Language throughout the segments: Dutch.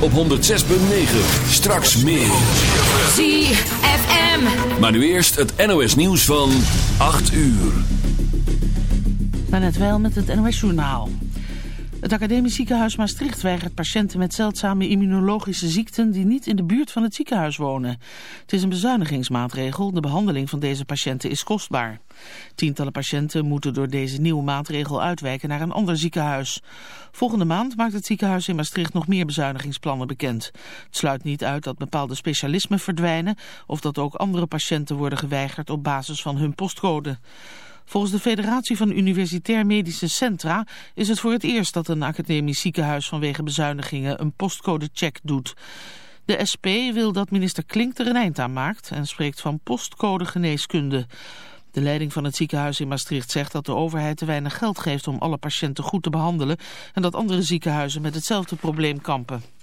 op 106.9. Straks meer. ZFM. Maar nu eerst het NOS nieuws van 8 uur. net wel met het NOS Journaal. Het Academisch Ziekenhuis Maastricht weigert patiënten met zeldzame immunologische ziekten die niet in de buurt van het ziekenhuis wonen. Het is een bezuinigingsmaatregel. De behandeling van deze patiënten is kostbaar. Tientallen patiënten moeten door deze nieuwe maatregel uitwijken naar een ander ziekenhuis. Volgende maand maakt het ziekenhuis in Maastricht nog meer bezuinigingsplannen bekend. Het sluit niet uit dat bepaalde specialismen verdwijnen of dat ook andere patiënten worden geweigerd op basis van hun postcode. Volgens de Federatie van Universitair Medische Centra is het voor het eerst dat een academisch ziekenhuis vanwege bezuinigingen een postcodecheck doet. De SP wil dat minister Klink er een eind aan maakt en spreekt van postcode geneeskunde. De leiding van het ziekenhuis in Maastricht zegt dat de overheid te weinig geld geeft om alle patiënten goed te behandelen en dat andere ziekenhuizen met hetzelfde probleem kampen.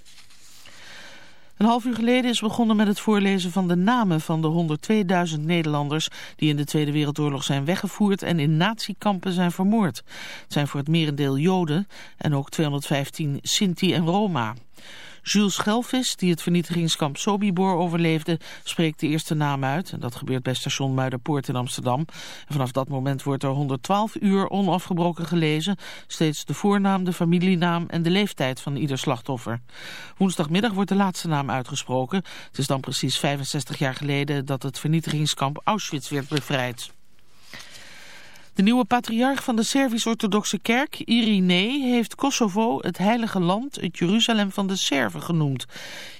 Een half uur geleden is begonnen met het voorlezen van de namen van de 102.000 Nederlanders die in de Tweede Wereldoorlog zijn weggevoerd en in natiekampen zijn vermoord. Het zijn voor het merendeel Joden en ook 215 Sinti en Roma. Jules Schelvis, die het vernietigingskamp Sobibor overleefde, spreekt de eerste naam uit. En dat gebeurt bij station Muiderpoort in Amsterdam. En vanaf dat moment wordt er 112 uur onafgebroken gelezen. Steeds de voornaam, de familienaam en de leeftijd van ieder slachtoffer. Woensdagmiddag wordt de laatste naam uitgesproken. Het is dan precies 65 jaar geleden dat het vernietigingskamp Auschwitz werd bevrijd. De nieuwe patriarch van de Servisch-Orthodoxe Kerk, Irinee, heeft Kosovo het heilige land, het Jeruzalem van de Serven genoemd.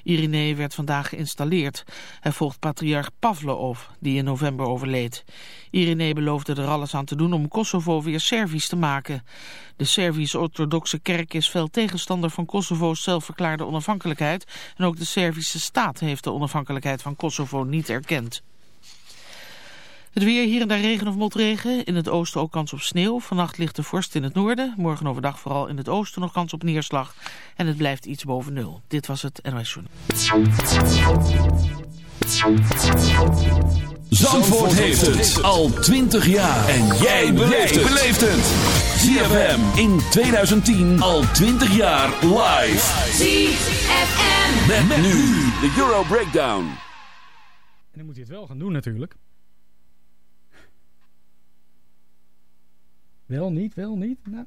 Irinee werd vandaag geïnstalleerd. Hij volgt patriarch Pavlov, die in november overleed. Irinee beloofde er alles aan te doen om Kosovo weer Servisch te maken. De Servisch-Orthodoxe Kerk is veel tegenstander van Kosovo's zelfverklaarde onafhankelijkheid. En ook de Servische staat heeft de onafhankelijkheid van Kosovo niet erkend. Het weer hier en daar regen of motregen. In het oosten ook kans op sneeuw. Vannacht ligt de vorst in het noorden. Morgen overdag vooral in het oosten nog kans op neerslag. En het blijft iets boven nul. Dit was het NOS Journal. Zandvoort heeft het al 20 jaar. En jij beleeft het. ZFM in 2010 al 20 jaar live. ZFM. Met, nu de Euro Breakdown. En dan moet hij het wel gaan doen natuurlijk. Wel niet, wel niet. Nou.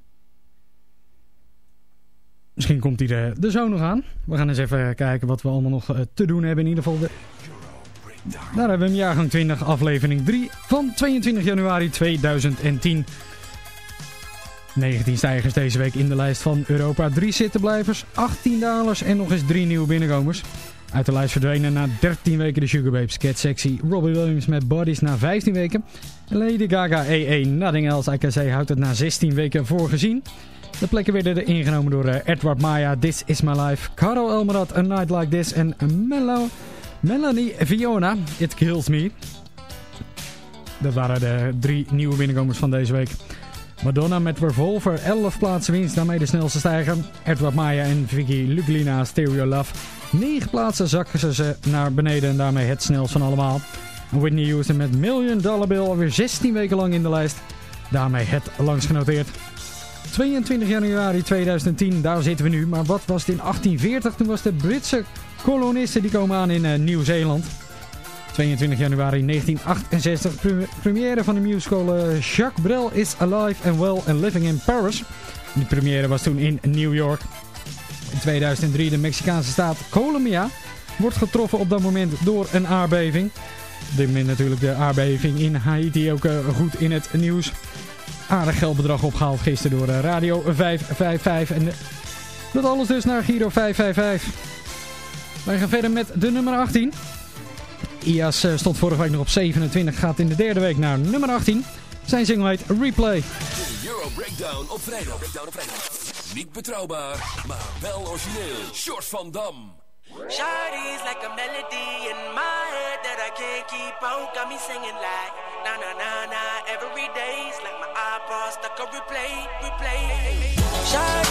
Misschien komt hij er, er zo nog aan. We gaan eens even kijken wat we allemaal nog eh, te doen hebben. In ieder geval de... Daar hebben we hem jaargang 20 aflevering 3 van 22 januari 2010. 19 stijgers deze week in de lijst van Europa. 3 zittenblijvers, 18 dalers en nog eens 3 nieuwe binnenkomers. Uit de lijst verdwenen na 13 weken de Sugarbabes Cat Sexy. Robbie Williams met Bodies na 15 weken. Lady Gaga EE Nothing Else I Can Say houdt het na 16 weken voorgezien. De plekken werden er ingenomen door eh, Edward Maya, This Is My Life. Caro Elmerad, A Night Like This. En Melo, Melanie Fiona, It Kills Me. Dat waren de drie nieuwe binnenkomers van deze week. Madonna met Revolver, 11 plaatsen winst, daarmee de snelste stijger. Edward Maya en Vicky Luglina, Stereo Love. 9 plaatsen zakken ze naar beneden en daarmee het snelst van allemaal. Whitney Houston met Million Dollar Bill alweer 16 weken lang in de lijst. Daarmee het langst genoteerd. 22 januari 2010, daar zitten we nu. Maar wat was het in 1840? Toen was de Britse kolonisten die komen aan in uh, Nieuw-Zeeland. 22 januari 1968, première van de musical uh, Jacques Brel is Alive and Well and Living in Paris. De première was toen in New York. In 2003 de Mexicaanse staat Colombia wordt getroffen op dat moment door een aardbeving. Dit moment natuurlijk de aardbeving in Haiti ook uh, goed in het nieuws. Aardig geldbedrag opgehaald gisteren door uh, Radio 555. En dat alles dus naar Giro 555. Wij gaan verder met de nummer 18. IAS stond vorige week nog op 27, gaat in de derde week naar nummer 18. Zijn single heet Replay. Euro Breakdown op vrijdag. Breakdown op vrijdag. Niet betrouwbaar, maar wel origineel. Short van Dam. Shawty's like a melody in my head that I can't keep out. Got me singing like na na na na every day's like my iPod stuck on replay, replay.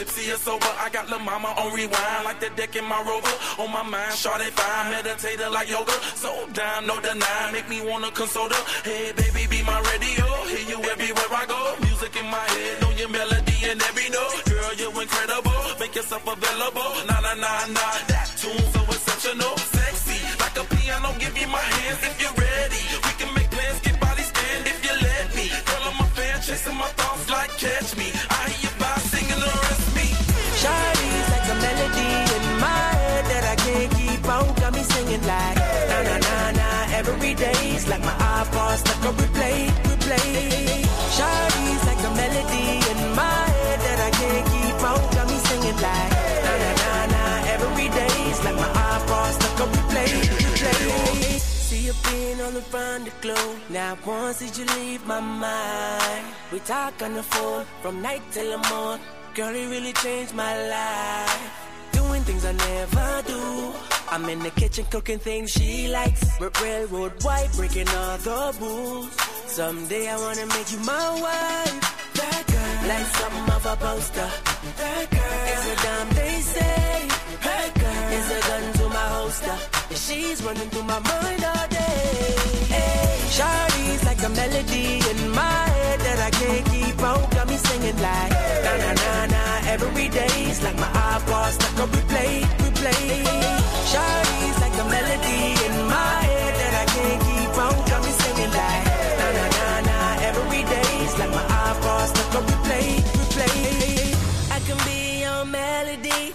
Tipsy her sober. I got La Mama on rewind, like the deck in my rover. On my mind, shawty fine, meditator like yoga. So down, no deny, make me wanna console her. Hey, baby, be my radio. Hear you everywhere I go. Music in my head, know your melody and every note. Girl, you're incredible. Make yourself available. Nah, nah, nah, nah. That tune so exceptional. Sexy, like a piano. Give me my hands you all around the globe. Now once did you leave my mind? We talk on the phone from night till the morning. Girl, it really changed my life. Doing things I never do. I'm in the kitchen cooking things she likes. Railroad white, breaking all the rules. Someday I wanna make you my wife. That girl, like something of a poster. That girl is a damn they say. That girl is a gun to my holster. She's running through my mind all Shawty's like a melody in my head that I can't keep out. Got me singing like na na na na every day's like my iPod stuck on replay, replay. Shawty's like a melody in my head that I can't keep out. Got me singing like na na na na every day's like my iPod stuck on replay, replay. I can be your melody.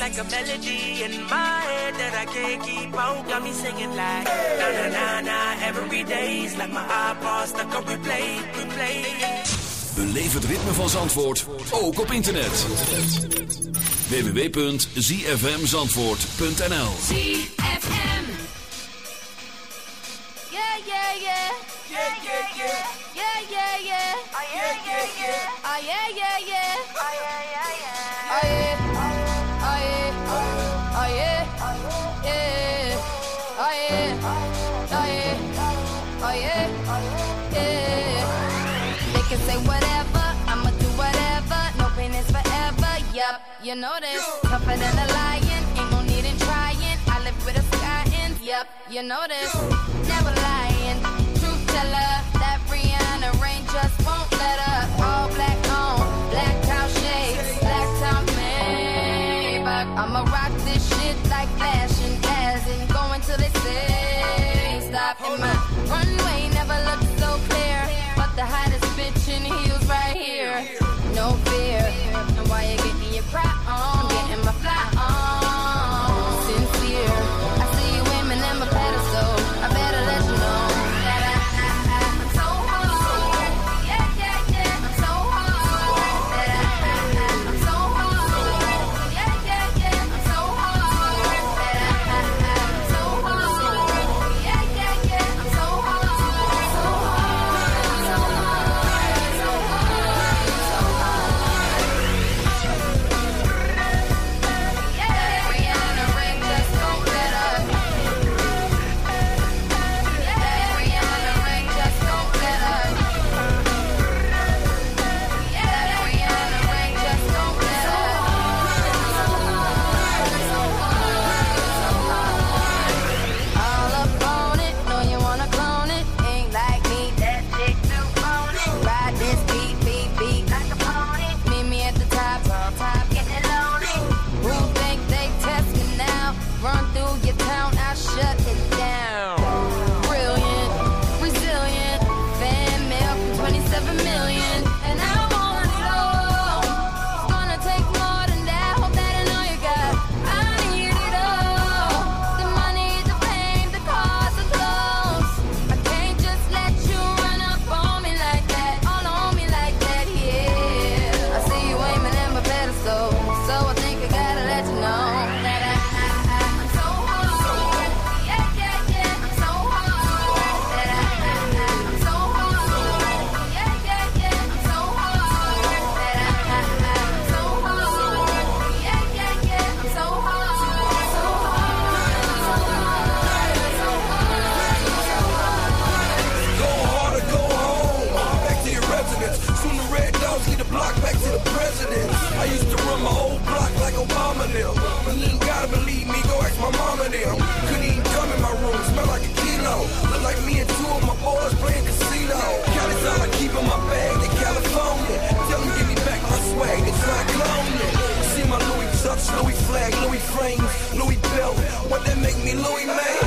like a melody in my head that I can't keep out. Got me singing like na na na na every day's like my iPod stuck on replay, replay. Beleef het ritme van Zandvoort, ook op internet. www.zfmzandvoort.nl ZFM. Yeah, yeah, yeah. Yeah, yeah, yeah. Yeah, yeah, yeah. Oh, yeah, yeah, yeah. Oh, yeah, yeah, yeah. Yeah, yeah, you know this. Tougher than a lion. Ain't no need in trying. I live with a sky in. Yup, you know this. Never lying. Truth teller. That Rihanna rain just won't let her. All black on. Black cow shades. Black top Maybach. I'ma rock Soon the red dogs lead the block back to the president. I used to run my old block like Obama them. But little ain't gotta believe me, go ask my mama them. Couldn't even come in my room, smell like a kilo. Look like me and two of my boys playing casino. Count is all I keep in my bag, they California. Tell them give me back my swag, they try cloning. See my Louis Chucks, Louis flag, Louis frames, Louis belt. What that make me Louis man?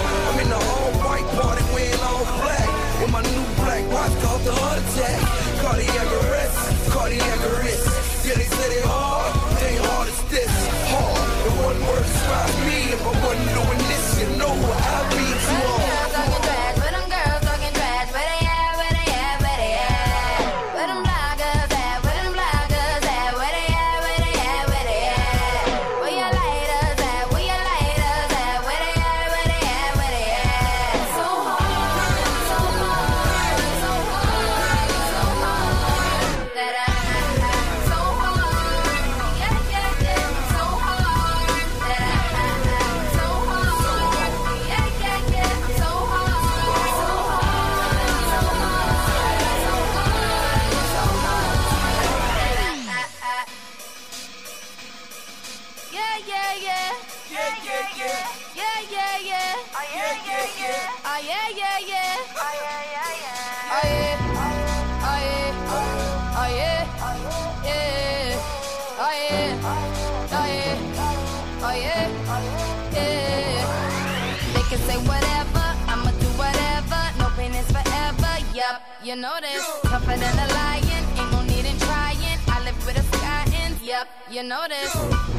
didn't notice.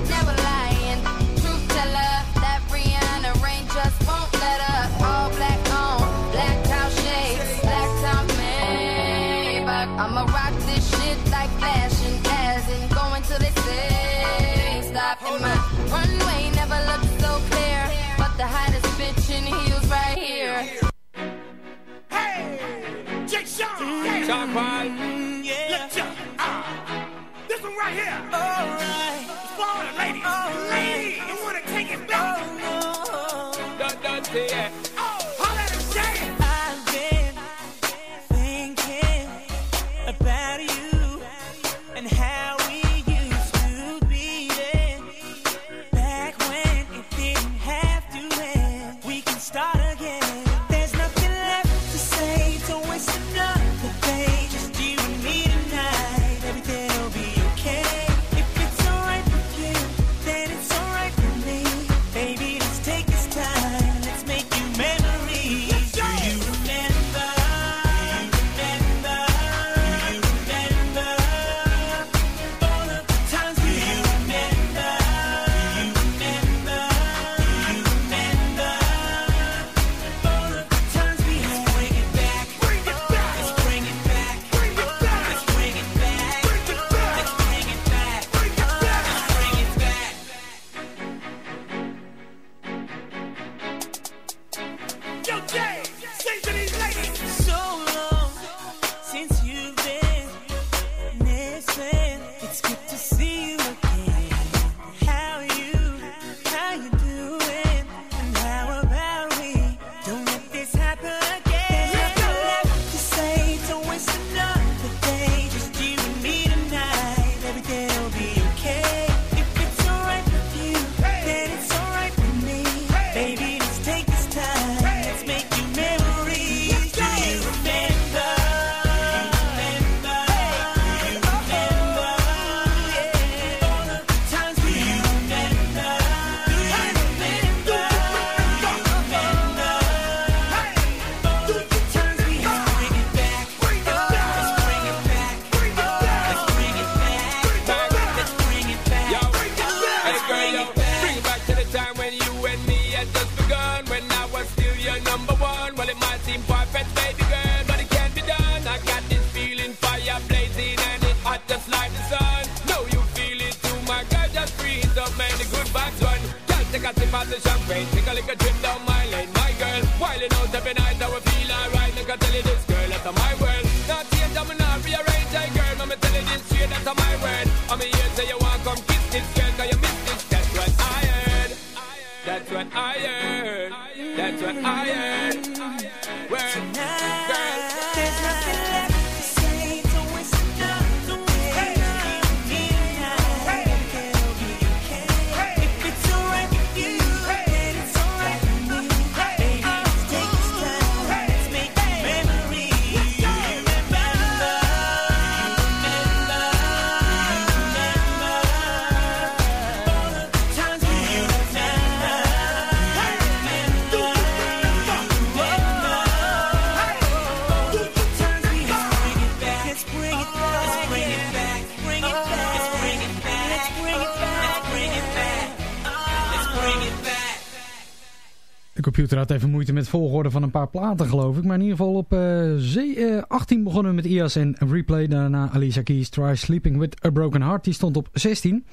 right here. All right. Florida ladies. All right. Ladies. You want to take it back. Oh, no. Dun, dun, yeah. De computer had even moeite met volgorde van een paar platen geloof ik. Maar in ieder geval op eh, 18 eh, begonnen we met IAS en Replay. Daarna Alicia Keys, Try Sleeping With A Broken Heart. Die stond op 16.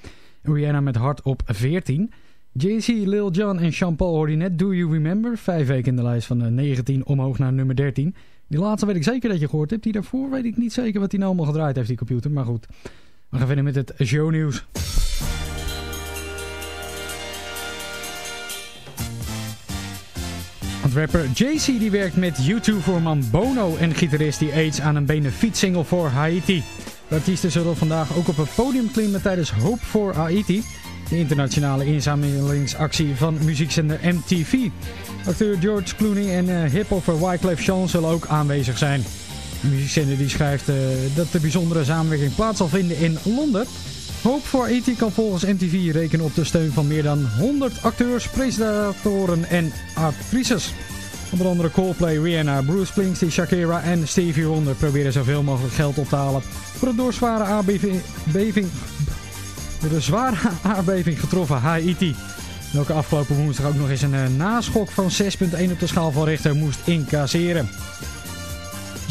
Rihanna met Hart op 14. JC, Lil Jon en Jean-Paul hoorde net Do You Remember. Vijf weken in de lijst van eh, 19 omhoog naar nummer 13. Die laatste weet ik zeker dat je gehoord hebt. Die daarvoor weet ik niet zeker wat hij nou allemaal gedraaid heeft, die computer. Maar goed, we gaan verder met het show nieuws. rapper. JC die werkt met YouTube-voorman Bono en gitarist die aids aan een benefietsingle voor Haiti. De artiesten zullen vandaag ook op het podium klimmen tijdens Hope voor Haiti. De internationale inzamelingsactie van muziekzender MTV. Acteur George Clooney en uh, hiphopper Wyclef Jean zullen ook aanwezig zijn. De muziekzender die schrijft eh, dat de bijzondere samenwerking plaats zal vinden in Londen... Hoop voor Haiti kan volgens MTV rekenen op de steun van meer dan 100 acteurs, presentatoren en actrices. Onder andere Coldplay, Rihanna, Bruce Springsteen, Shakira en Stevie Wonder proberen zoveel mogelijk geld op te halen. Voor de aardbeving, door de zware aardbeving getroffen Haiti. Welke afgelopen woensdag ook nog eens een eh, naschok van 6.1 op de schaal van Richter moest incasseren.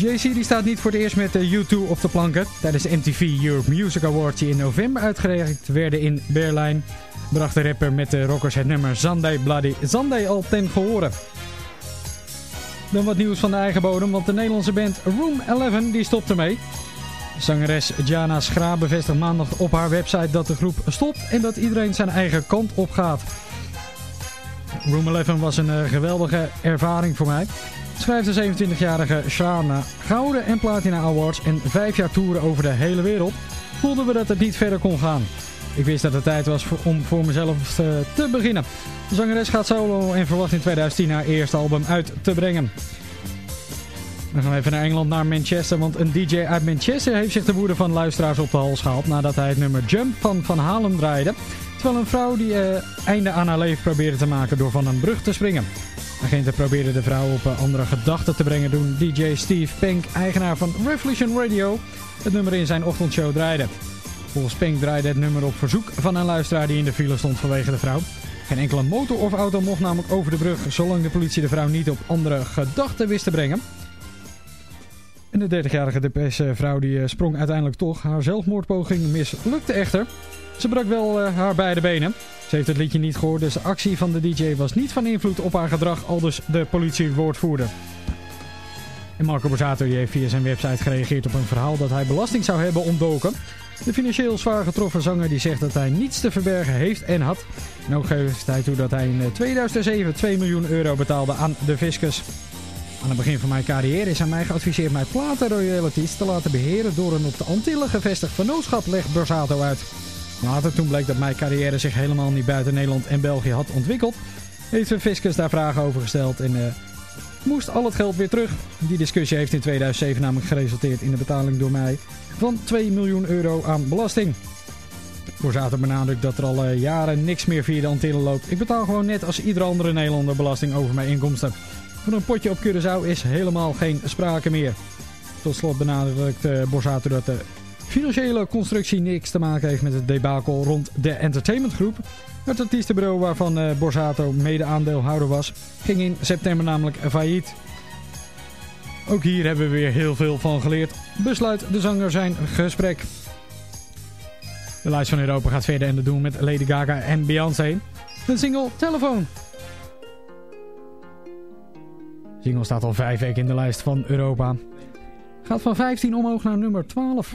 JC die staat niet voor het eerst met de U2 op de planken. Tijdens de MTV Europe Music Awards die in november uitgereikt werden in Berlijn... bracht de rapper met de rockers het nummer Sunday Bloody Sunday al ten gehore. Dan wat nieuws van de eigen bodem, want de Nederlandse band Room 11 die stopt ermee. Zangeres Jana Schra bevestigt maandag op haar website dat de groep stopt en dat iedereen zijn eigen kant op gaat. Room 11 was een uh, geweldige ervaring voor mij. Schrijft de 27-jarige Shana Gouden en Platina Awards en vijf jaar toeren over de hele wereld. Voelden we dat het niet verder kon gaan. Ik wist dat het tijd was om voor mezelf te, te beginnen. De zangeres gaat solo en verwacht in 2010 haar eerste album uit te brengen. Dan gaan we even naar Engeland, naar Manchester. Want een DJ uit Manchester heeft zich de woede van luisteraars op de hals gehaald. Nadat hij het nummer Jump van Van Halen draaide. Terwijl een vrouw die uh, einde aan haar leven probeerde te maken door van een brug te springen. Agenten probeerden de vrouw op uh, andere gedachten te brengen toen DJ Steve Pink, eigenaar van Revolution Radio, het nummer in zijn ochtendshow draaide. Volgens Pink draaide het nummer op verzoek van een luisteraar die in de file stond vanwege de vrouw. Geen enkele motor of auto mocht namelijk over de brug, zolang de politie de vrouw niet op andere gedachten wist te brengen. En de 30-jarige depresse vrouw die sprong uiteindelijk toch. Haar zelfmoordpoging mislukte echter. Ze brak wel uh, haar beide benen. Ze heeft het liedje niet gehoord, dus de actie van de DJ was niet van invloed op haar gedrag, aldus de politiewoordvoerder. En Marco Borsato heeft via zijn website gereageerd op een verhaal dat hij belasting zou hebben ontdoken. De financieel zwaar getroffen zanger die zegt dat hij niets te verbergen heeft en had. En ook geeft hij toe dat hij in 2007 2 miljoen euro betaalde aan de fiscus. Aan het begin van mijn carrière is aan mij geadviseerd mijn platenroyalties te laten beheren door een op de Antillen gevestigd vernootschap, legt Borsato uit. Later, toen bleek dat mijn carrière zich helemaal niet buiten Nederland en België had ontwikkeld, heeft de fiscus daar vragen over gesteld en uh, moest al het geld weer terug. Die discussie heeft in 2007 namelijk geresulteerd in de betaling door mij van 2 miljoen euro aan belasting. Borsato benadrukt dat er al uh, jaren niks meer via de Antillen loopt. Ik betaal gewoon net als iedere andere Nederlander belasting over mijn inkomsten. Van een potje op Curaçao is helemaal geen sprake meer. Tot slot benadrukt uh, dat de financiële constructie niks te maken heeft met het debakel rond de entertainmentgroep. Het artiestenbureau waarvan uh, Borsato mede-aandeelhouder was, ging in september namelijk failliet. Ook hier hebben we weer heel veel van geleerd. Besluit de zanger zijn gesprek. De lijst van Europa gaat verder en dat doen met Lady Gaga en Beyoncé. De single Telefoon. De single staat al vijf weken in de lijst van Europa. Gaat van 15 omhoog naar nummer 12.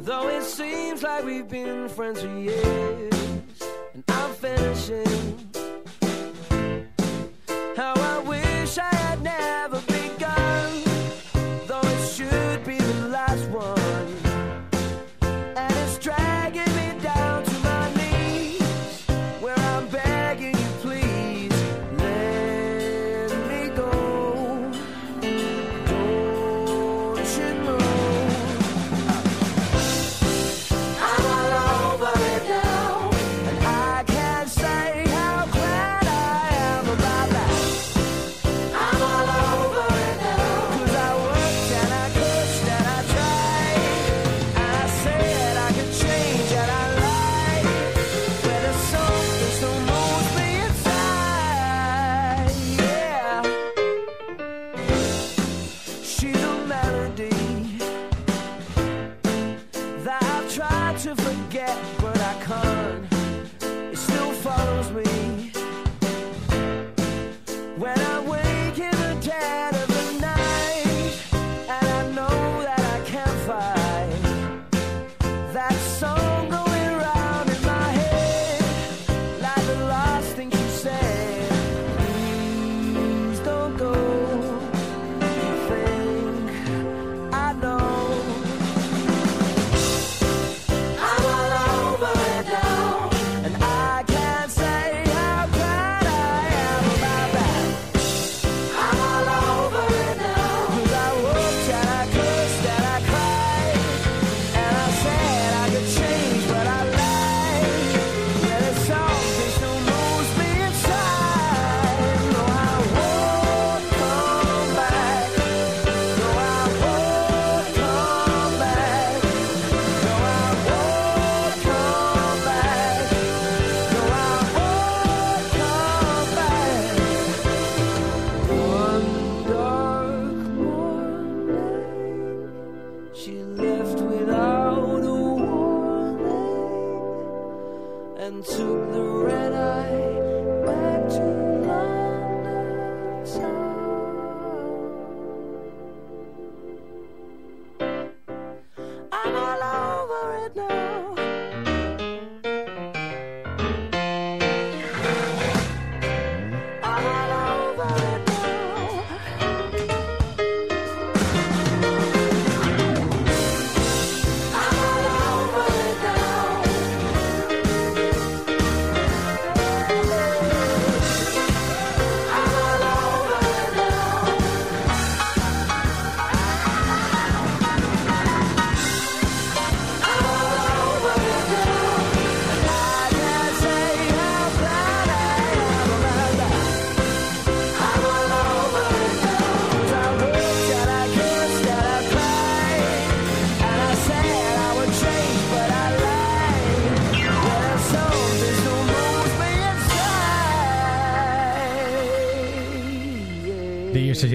Though it seems like we've been friends for years, and I'm finishing.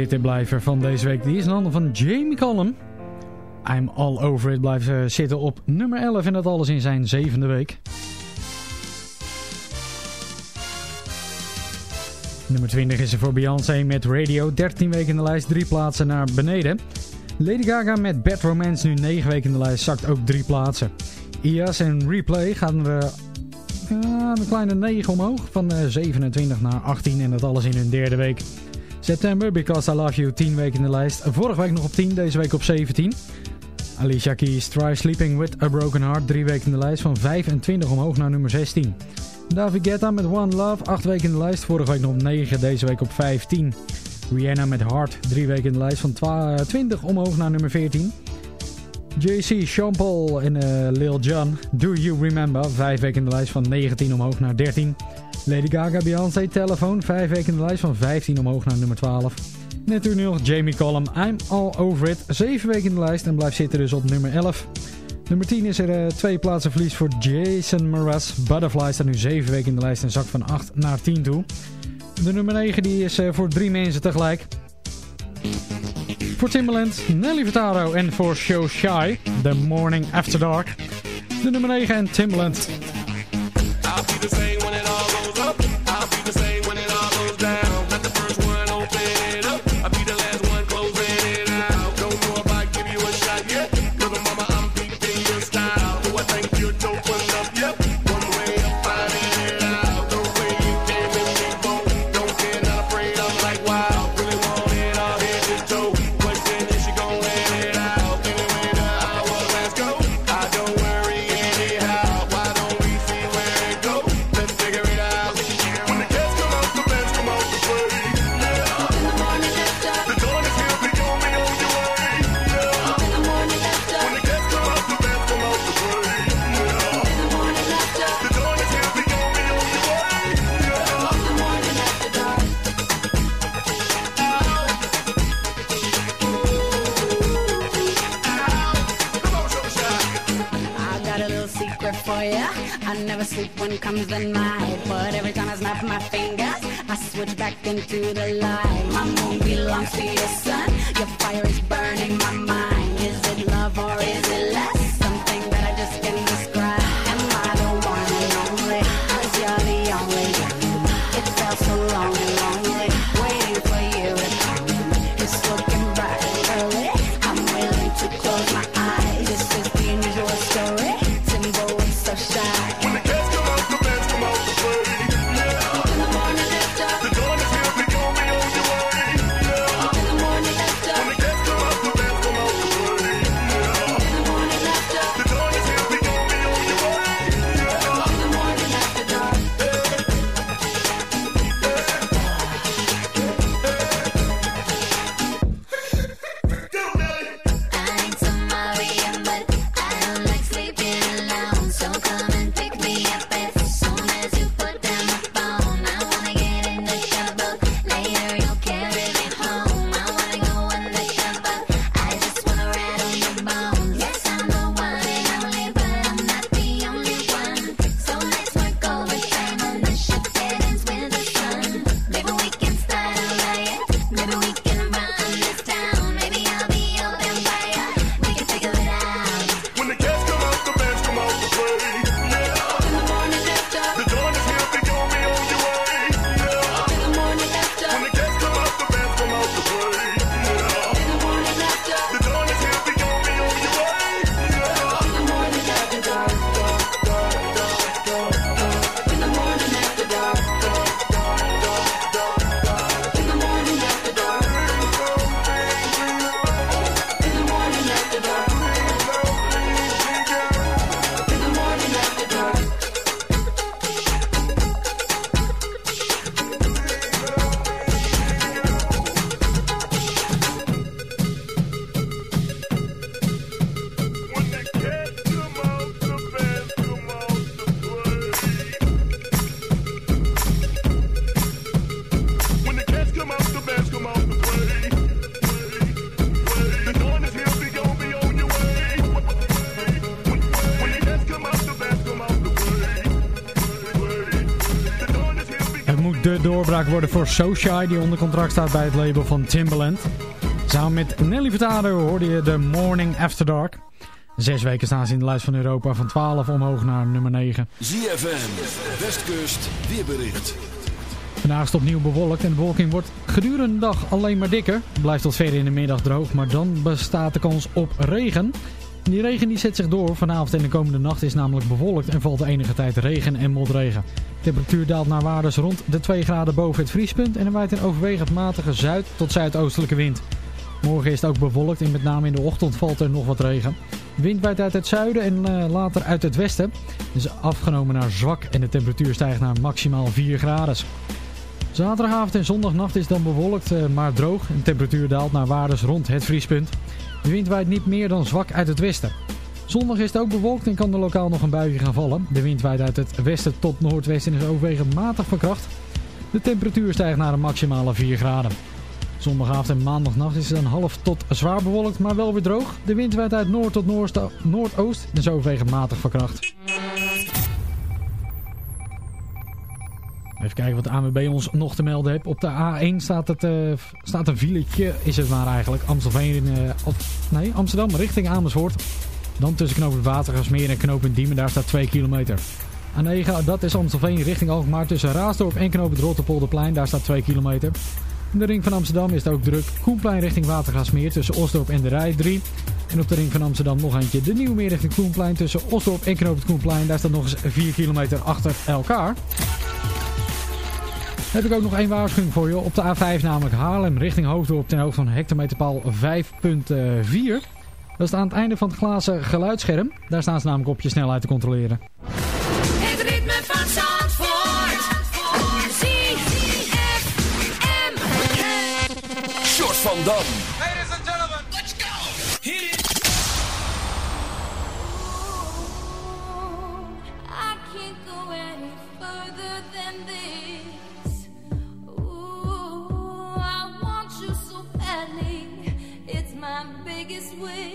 Zittenblijver van deze week die is een handen van Jamie Cullum. I'm All Over It blijft zitten op nummer 11 en dat alles in zijn zevende week. Nummer 20 is er voor Beyoncé met Radio. 13 weken in de lijst, drie plaatsen naar beneden. Lady Gaga met Bad Romance, nu 9 weken in de lijst, zakt ook drie plaatsen. IAS en Replay gaan we uh, een kleine 9 omhoog, van uh, 27 naar 18 en dat alles in hun derde week. September, Because I Love You, 10 weken in de lijst. Vorige week nog op 10, deze week op 17. Alicia Keys, Try Sleeping With A Broken Heart, 3 weken in de lijst, van 25 omhoog naar nummer 16. David Guetta met One Love, 8 weken in de lijst, vorige week nog op 9, deze week op 15. Rihanna met Heart, 3 weken in de lijst, van 20 omhoog naar nummer 14. JC, Sean Paul en uh, Lil Jon, Do You Remember, 5 weken in de lijst, van 19 omhoog naar 13. Lady Gaga, Beyoncé, Telephone, 5 weken in de lijst, van 15 omhoog naar nummer 12. Net nu nog Jamie Collum, I'm All Over It, 7 weken in de lijst en blijft zitten dus op nummer 11. Nummer 10 is er uh, twee plaatsen verlies voor Jason Mraz. Butterfly staat nu 7 weken in de lijst en zakt van 8 naar 10 toe. De nummer 9 die is uh, voor drie mensen tegelijk. Voor Timbaland, Nelly Furtado en voor Show Shy, The Morning After Dark. De nummer 9 en Timbaland. I'll be the same never sleep when comes the night, but every time I snap my fingers, I switch back into the light. My moon belongs to your sun. Your fire is burning my mind. Is it love or is it less? Doorbraak worden voor Sochai, die onder contract staat bij het label van Timbaland. Samen met Nelly Furtado hoorde je The Morning After Dark. Zes weken staan ze in de lijst van Europa van 12 omhoog naar nummer 9. ZFM, Westkust, weerbericht. Vandaag is het opnieuw bewolkt en de bewolking wordt gedurende de dag alleen maar dikker. Blijft tot ver in de middag droog, maar dan bestaat de kans op regen. Die regen die zet zich door. Vanavond en de komende nacht is namelijk bewolkt en valt de enige tijd regen en motregen. Temperatuur daalt naar waardes rond de 2 graden boven het vriespunt en er waait een overwegend matige zuid- tot zuidoostelijke wind. Morgen is het ook bewolkt en met name in de ochtend valt er nog wat regen. Wind waait uit het zuiden en uh, later uit het westen. is afgenomen naar zwak en de temperatuur stijgt naar maximaal 4 graden. Zaterdagavond en zondagnacht is dan bewolkt, uh, maar droog. De temperatuur daalt naar waardes rond het vriespunt. De wind waait niet meer dan zwak uit het westen. Zondag is het ook bewolkt en kan er lokaal nog een buitje gaan vallen. De wind waait uit het westen tot noordwesten en is overwegend matig van kracht. De temperatuur stijgt naar een maximale 4 graden. Zondagavond en maandagnacht is het dan half tot zwaar bewolkt, maar wel weer droog. De wind waait uit noord tot noordoost en is overwegend matig van kracht. Even kijken wat de ANWB ons nog te melden heeft. Op de A1 staat, het, uh, staat een filetje, is het maar eigenlijk. Amstelveen, of, nee, Amsterdam richting Amersfoort. Dan tussen knooppunt Watergasmeer en knooppunt Diemen, daar staat 2 kilometer. A9, dat is Amstelveen richting Alkmaar tussen Raasdorp en knooppunt Rotterpolderplein, daar staat 2 kilometer. In de ring van Amsterdam is het ook druk. Koenplein richting Watergasmeer tussen Osdorp en de Rij 3. En op de ring van Amsterdam nog eentje. De Nieuwmeer richting Koenplein tussen Osdorp en knooppunt Koenplein. Daar staat nog eens 4 kilometer achter elkaar heb ik ook nog één waarschuwing voor je. Op de A5 namelijk Haarlem richting Hoofddorp ten hoogte van hectometerpaal 5.4. Dat is aan het einde van het glazen geluidsscherm. Daar staan ze namelijk op je snelheid te controleren. Het ritme van Zandvoort. ZFM. Short van Dam. Ladies and gentlemen, let's go. Hit it. I can't go any further than this. Ooh, I want you so badly. It's my biggest wish.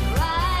Halfway?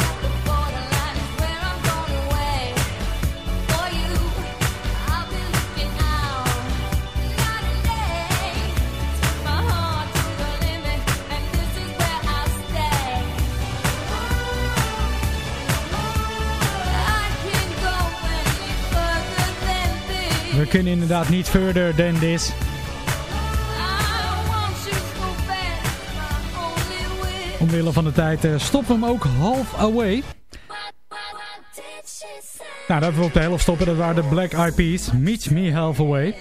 We kunnen inderdaad niet verder only wish. Omwille van de tijd eh, stoppen we hem ook half away. Nou, dat we op de helft stoppen. Dat waren de Black Eyed Peas. Meet Me Halfway.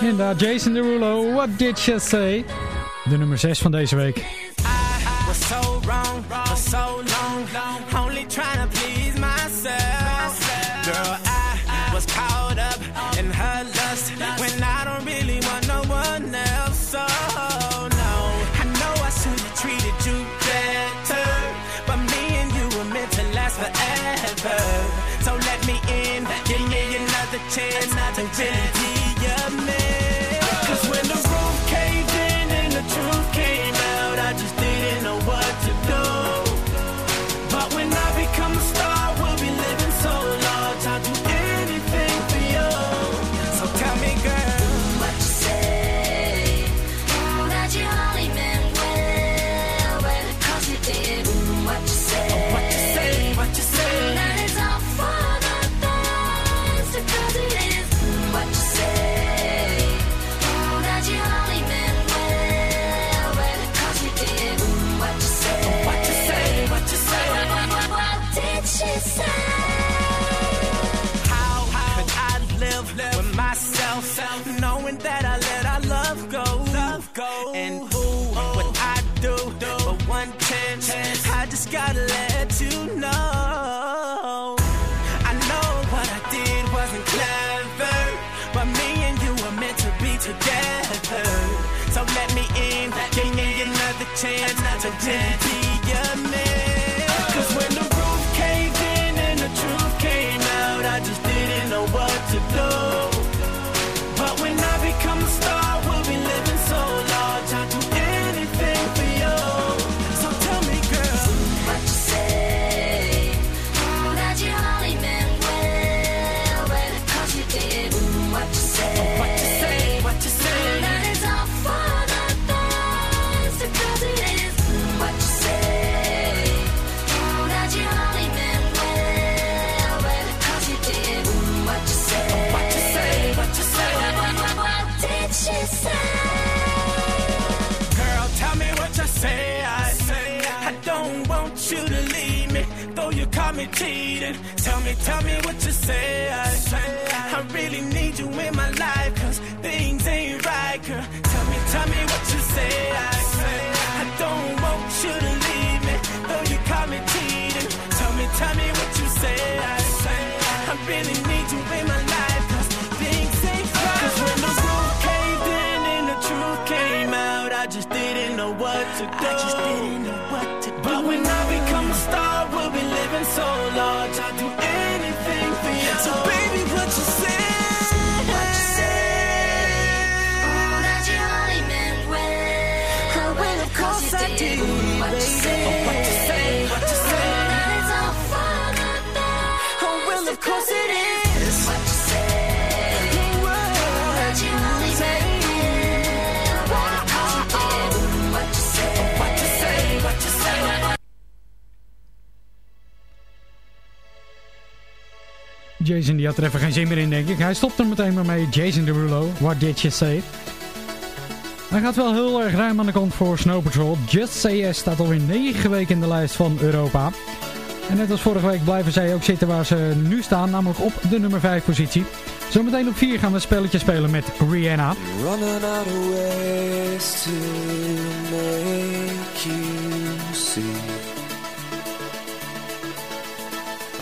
En daar Jason Derulo, What Did You Say? De nummer 6 van deze week. So wrong for so long. Only trying to geen zin meer in, denk ik. Hij stopt er meteen maar mee. Jason Derulo, What Did You Say? Hij gaat wel heel erg ruim aan de kant voor Snow Patrol. Just Say Yes staat alweer 9 weken in de lijst van Europa. En net als vorige week blijven zij ook zitten waar ze nu staan, namelijk op de nummer 5 positie. Zometeen op 4 gaan we een spelletje spelen met Rihanna. To make you see.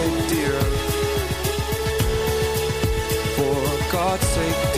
Sake, dear, for God's sake,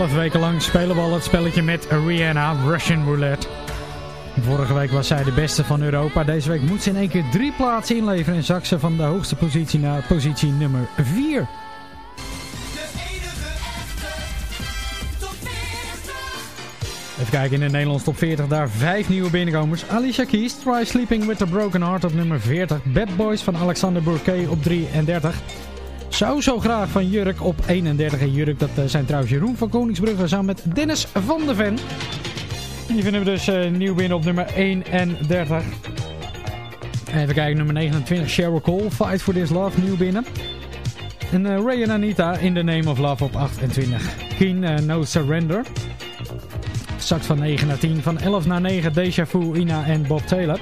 11 weken lang spelen we al het spelletje met Rihanna, Russian Roulette. Vorige week was zij de beste van Europa. Deze week moet ze in één keer drie plaatsen inleveren en zak ze van de hoogste positie naar positie nummer 4. Even kijken in de Nederlands top 40, daar vijf nieuwe binnenkomers. Alicia Keys, Try Sleeping with a Broken Heart op nummer 40. Bad Boys van Alexander Bourquet op 33. Zou zo graag van Jurk op 31. En Jurk, dat eh, zijn trouwens Jeroen van Koningsbrugge samen met Dennis van de Ven. Die vinden we dus uh, nieuw binnen op nummer 31. Even kijken, nummer 29, Sheryl Cole, Fight for This Love, nieuw binnen. En uh, Ray en Anita, In the Name of Love op 28. Keen, No Surrender. Zakt van 9 naar 10, van 11 naar 9, Deja Vu, Ina en Bob Taylor.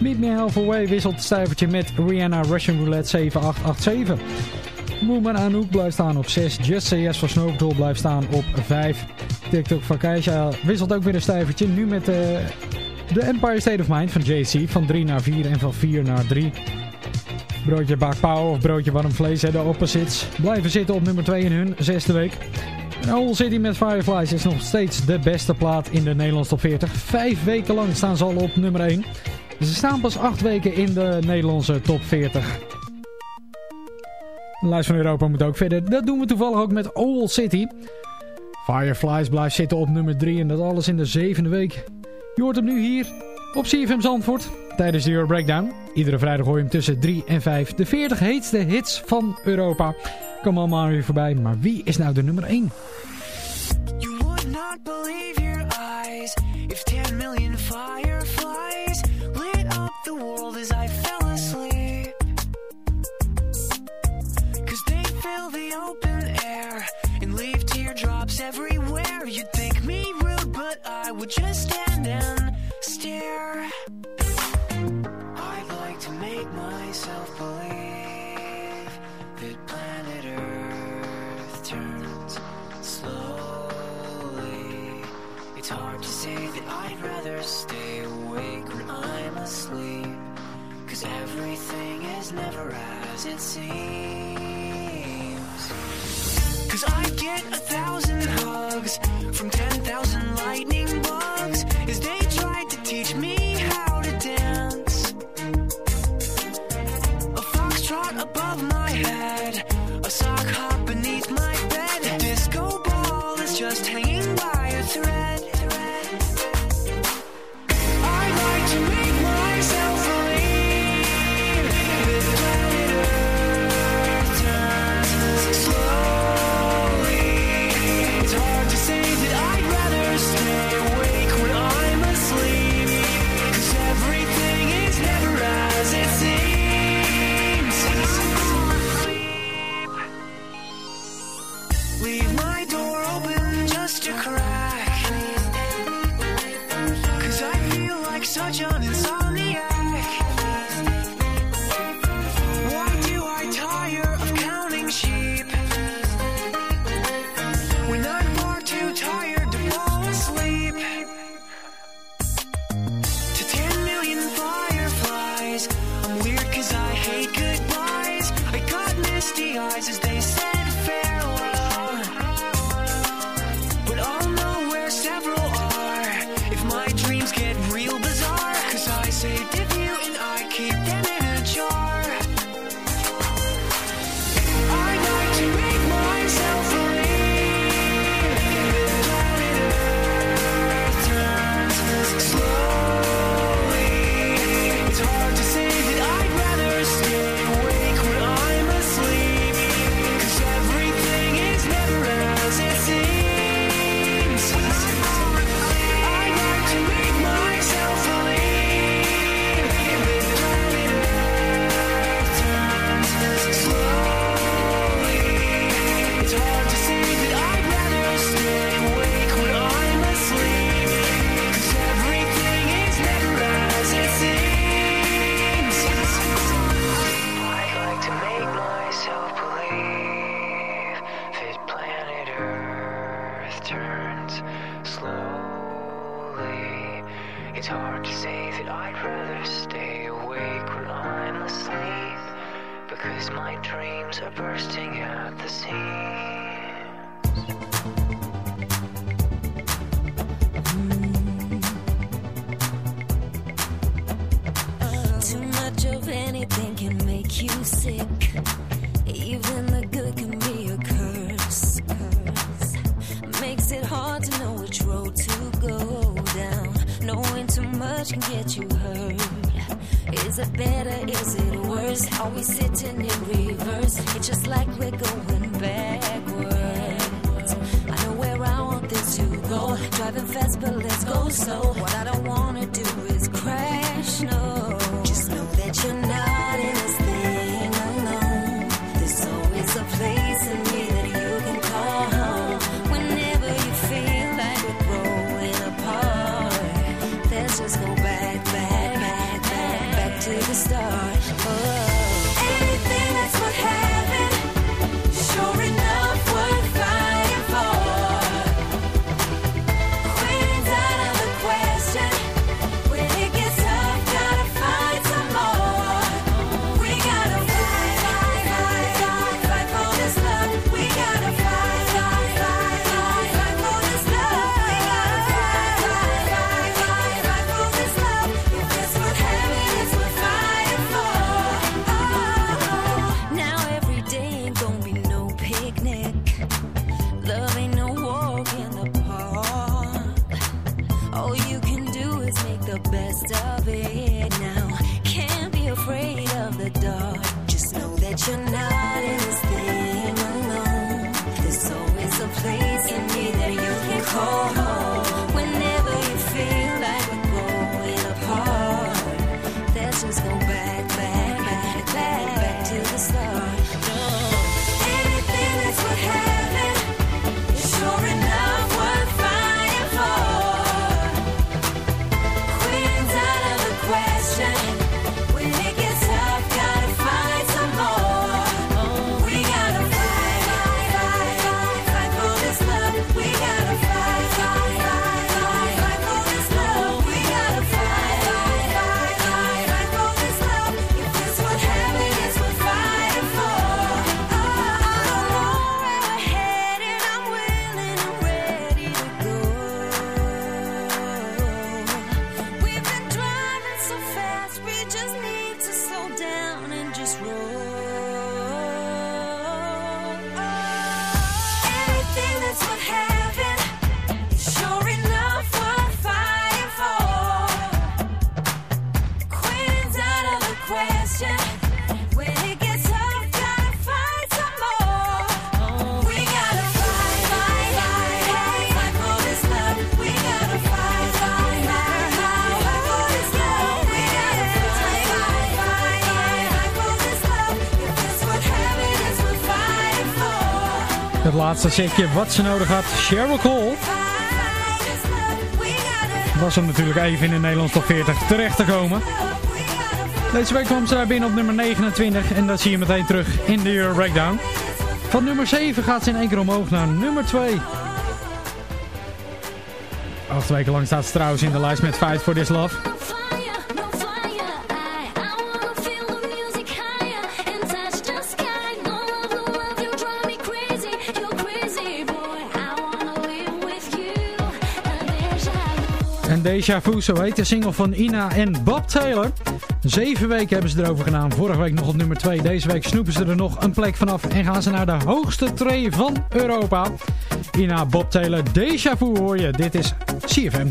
Meet Me Halfway wisselt het stijvertje met Rihanna Russian Roulette 7887. Woman Anouk blijft staan op 6. Just Say Yes van Snow blijft staan op 5. TikTok van Keisha wisselt ook weer een stijvertje. Nu met uh, de Empire State of Mind van JC. Van 3 naar 4 en van 4 naar 3. Broodje bakpauw of broodje warm vlees. De opposites blijven zitten op nummer 2 in hun zesde week. En City met Fireflies is nog steeds de beste plaat in de Nederlandse top 40. Vijf weken lang staan ze al op nummer 1. Ze staan pas acht weken in de Nederlandse top 40. De lijst van Europa moet ook verder. Dat doen we toevallig ook met Owl City. Fireflies blijft zitten op nummer 3 en dat alles in de zevende week. Je hoort hem nu hier op CFM Zandvoort tijdens de Euro Breakdown. Iedere vrijdag hoor je hem tussen 3 en 5. De 40 heetste hits van Europa. Kom allemaal weer voorbij, maar wie is nou de nummer 1? You would not believe your eyes if 10 million fireflies lit up the world as I fell asleep. Fill the open air and leave teardrops everywhere. You'd think me rude, but I would just stand and stare. I'd like to make myself believe that planet Earth turns slowly. It's hard to say that I'd rather stay awake when I'm asleep. Cause everything is never as it seems. Cause I get a thousand hugs from ten thousand lightning laatste setje wat ze nodig had. Cheryl Cole. Was hem natuurlijk even in de Nederlands top 40 terecht te komen. Deze week kwam ze daar binnen op nummer 29. En dat zie je meteen terug in de Euro Breakdown. Van nummer 7 gaat ze in één keer omhoog naar nummer 2. Acht weken lang staat ze trouwens in de lijst met Fight for This Love. Deja Vu, zo heet de single van Ina en Bob Taylor. Zeven weken hebben ze erover gedaan. Vorige week nog op nummer 2. Deze week snoepen ze er nog een plek vanaf. En gaan ze naar de hoogste tree van Europa. Ina, Bob Taylor, Deja Vu hoor je. Dit is CFM.